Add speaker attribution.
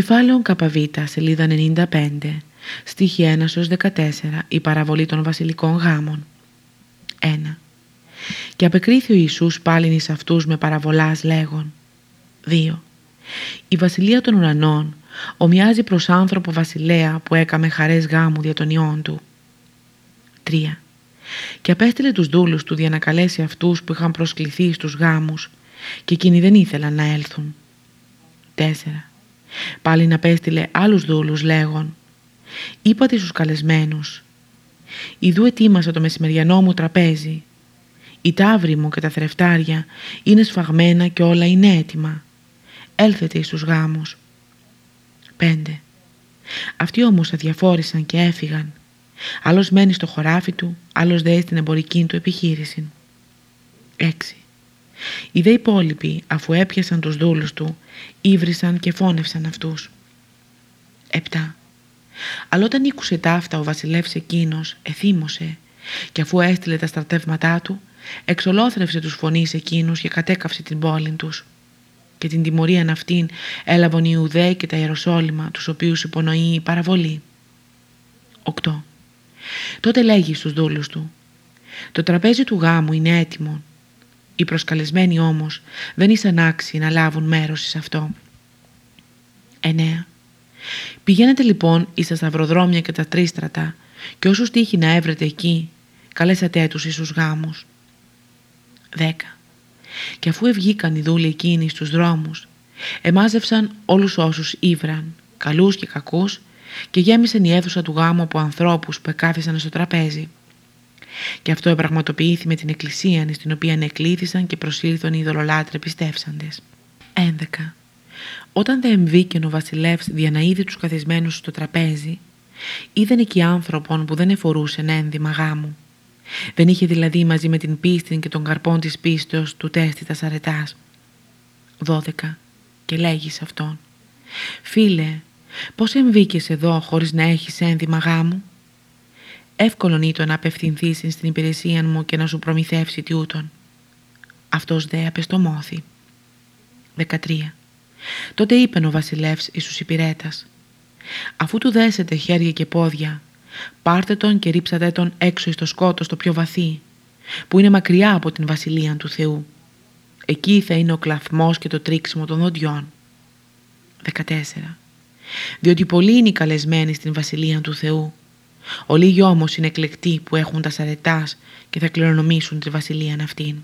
Speaker 1: Κεφάλαιο ΚΒ, σελίδα 95, στίχη 1 14, η παραβολή των βασιλικών γάμων. 1. Και απεκρίθη ο Ιησούς πάλιν εις αυτούς με παραβολάς λέγον. 2. Η βασιλεία των ουρανών ομοιάζει προς άνθρωπο βασιλέα που έκαμε χαρές γάμου δια των ιών του. 3. Και απέστειλε τους δούλους του για να καλέσει αυτούς που είχαν προσκληθεί στους γάμους και εκείνοι δεν ήθελαν να έλθουν. 4. Πάλι να πέστειλε άλλους δούλους λέγον «Είπατε στους καλεσμένους «Ιδού ετοίμασα το μεσημεριανό μου τραπέζι. Η τάβρη μου και τα θρεφτάρια είναι σφαγμένα και όλα είναι έτοιμα. Έλθετε εις τους γάμους». 5. Αυτοί όμως αδιαφόρησαν και έφυγαν. Άλλος μένει στο χωράφι του, άλλος δέει στην εμπορική του επιχείρηση. 6. Οι δε υπόλοιποι, αφού έπιασαν τους δούλους του, ήβρισαν και φώνευσαν αυτούς. 7. Αλλά όταν ήκουσε ταύτα ο βασιλεύς εκείνος, εθύμωσε και αφού έστειλε τα στρατεύματά του, εξολόθρευσε τους φωνείς εκείνους και κατέκαυσε την πόλη τους. Και την τιμωρίαν αυτήν έλαβαν οι Ιουδαίοι και τα Ιεροσόλυμα, τους οποίους υπονοεί η παραβολή. 8. Τότε λέγει στους δούλους του «Το τραπέζι του γάμου είναι έτοιμο οι προσκαλεσμένοι όμως δεν ήσαν άξιοι να λάβουν μέρος σε αυτό. 9. Πηγαίνετε λοιπόν εις τα σταυροδρόμια και τα τρίστρατα και όσους τύχει να έβρετε εκεί, καλέσατε τους εις τους γάμους. 10. Και αφού ευγήκαν οι δούλοι εκείνοι στους δρόμους, εμάζευσαν όλους όσους ήβραν, καλούς και κακούς, και γέμισαν η αίθουσα του γάμου από ανθρώπους που εκάθισαν στο τραπέζι. Και αυτό επραγματοποιήθη με την εκκλησία στην οποία εκλήθησαν και προσήλθον οι ειδωλολάτρε πιστεύσαντες. 11. Όταν δε εμβήκεν ο βασιλεύς δια να είδε τους καθισμένους στο τραπέζι, είδαν εκεί άνθρωπον που δεν εφορούσε ένδυμα γάμου. Δεν είχε δηλαδή μαζί με την πίστη και τον καρπόν της πίστεως του τέστη τα σαρετάς. 12. Και λέγεις σε αυτόν «Φίλε, πώς εμβήκες εδώ χωρίς να έχεις ένδυμα γάμου» εύκολον ήταν να απευθυνθεί στην υπηρεσία μου και να σου προμηθεύσει τιούτον. Αυτός δε απεστομώθη. 13. Τότε είπε ο βασιλεύς εις τους υπηρέτας «Αφού του δέσετε χέρια και πόδια, πάρτε τον και ρίψατε τον έξω εις το σκότος το πιο βαθύ, που είναι μακριά από την βασιλεία του Θεού. Εκεί θα είναι ο κλαθμός και το τρίξιμο των δοντιών». 14. Διότι πολλοί είναι οι καλεσμένοι στην βασιλεία του Θεού Ολίγοι όμως είναι εκλεκτοί που έχουν τα σαρετάς και θα κληρονομήσουν τη βασιλεία αυτήν.